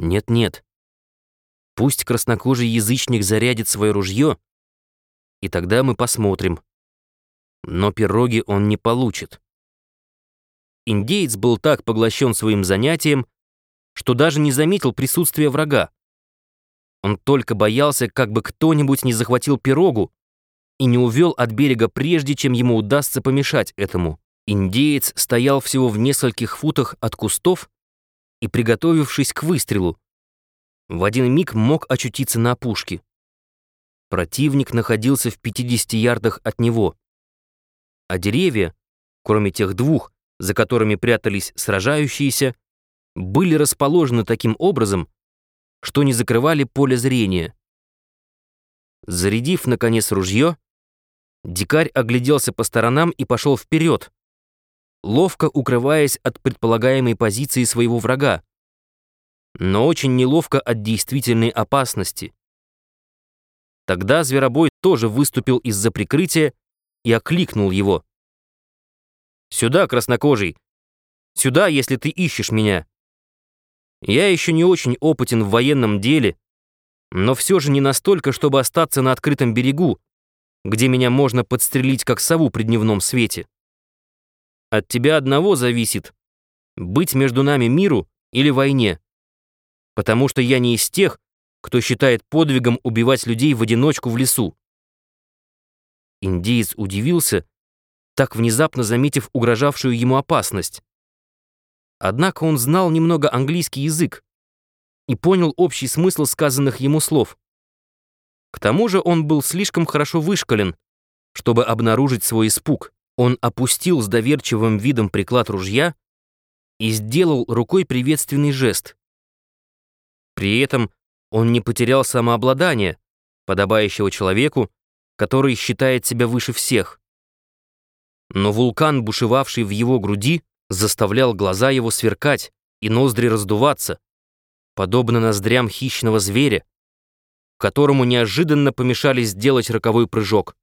Нет-нет. Пусть краснокожий язычник зарядит свое ружье, и тогда мы посмотрим. Но пироги он не получит. Индеец был так поглощен своим занятием, что даже не заметил присутствия врага. Он только боялся, как бы кто-нибудь не захватил пирогу и не увел от берега прежде, чем ему удастся помешать этому. Индеец стоял всего в нескольких футах от кустов и, приготовившись к выстрелу, в один миг мог очутиться на опушке. Противник находился в 50 ярдах от него, а деревья, кроме тех двух, за которыми прятались сражающиеся, были расположены таким образом, что не закрывали поле зрения. Зарядив, наконец, ружье, дикарь огляделся по сторонам и пошел вперед, ловко укрываясь от предполагаемой позиции своего врага, но очень неловко от действительной опасности. Тогда зверобой тоже выступил из-за прикрытия и окликнул его. «Сюда, краснокожий! Сюда, если ты ищешь меня!» Я еще не очень опытен в военном деле, но все же не настолько, чтобы остаться на открытом берегу, где меня можно подстрелить как сову при дневном свете. От тебя одного зависит, быть между нами миру или войне, потому что я не из тех, кто считает подвигом убивать людей в одиночку в лесу. Индеец удивился, так внезапно заметив угрожавшую ему опасность. Однако он знал немного английский язык и понял общий смысл сказанных ему слов. К тому же он был слишком хорошо вышкален, чтобы обнаружить свой испуг. Он опустил с доверчивым видом приклад ружья и сделал рукой приветственный жест. При этом он не потерял самообладание, подобающего человеку, который считает себя выше всех. Но вулкан, бушевавший в его груди, заставлял глаза его сверкать и ноздри раздуваться, подобно ноздрям хищного зверя, которому неожиданно помешали сделать роковой прыжок.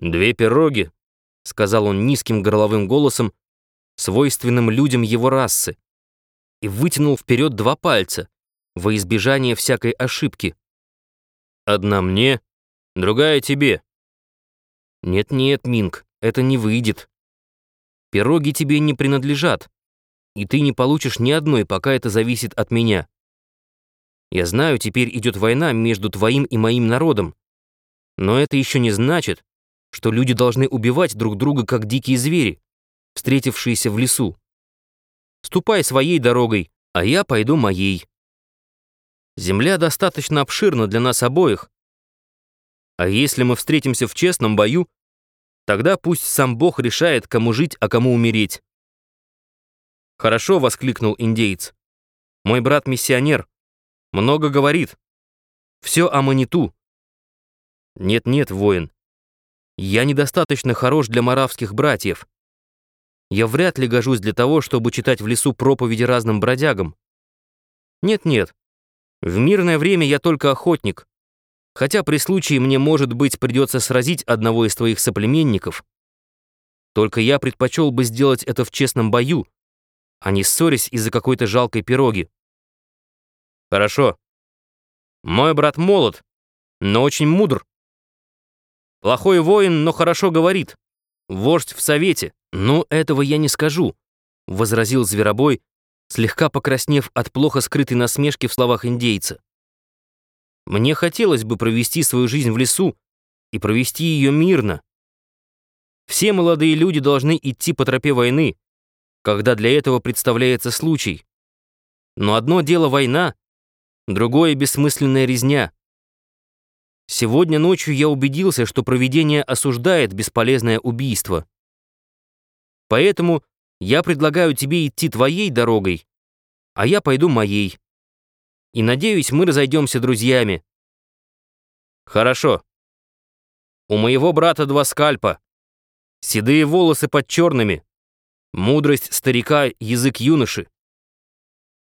«Две пироги», — сказал он низким горловым голосом, свойственным людям его расы, и вытянул вперед два пальца во избежание всякой ошибки. «Одна мне, другая тебе». «Нет-нет, Минг, это не выйдет. Пироги тебе не принадлежат, и ты не получишь ни одной, пока это зависит от меня. Я знаю, теперь идет война между твоим и моим народом, но это еще не значит, что люди должны убивать друг друга, как дикие звери, встретившиеся в лесу. Ступай своей дорогой, а я пойду моей. Земля достаточно обширна для нас обоих. А если мы встретимся в честном бою, Тогда пусть сам Бог решает, кому жить, а кому умереть. «Хорошо», — воскликнул индейец. «Мой брат миссионер. Много говорит. Все о маниту». «Нет-нет, воин. Я недостаточно хорош для маравских братьев. Я вряд ли гожусь для того, чтобы читать в лесу проповеди разным бродягам. Нет-нет. В мирное время я только охотник. Хотя при случае мне, может быть, придется сразить одного из твоих соплеменников. Только я предпочел бы сделать это в честном бою, а не ссорясь из-за какой-то жалкой пироги. Хорошо. Мой брат молод, но очень мудр. Плохой воин, но хорошо говорит. Вождь в совете. Ну, этого я не скажу, возразил Зверобой, слегка покраснев от плохо скрытой насмешки в словах индейца. Мне хотелось бы провести свою жизнь в лесу и провести ее мирно. Все молодые люди должны идти по тропе войны, когда для этого представляется случай. Но одно дело война, другое — бессмысленная резня. Сегодня ночью я убедился, что проведение осуждает бесполезное убийство. Поэтому я предлагаю тебе идти твоей дорогой, а я пойду моей и, надеюсь, мы разойдемся друзьями. Хорошо. У моего брата два скальпа. Седые волосы под черными. Мудрость старика, язык юноши.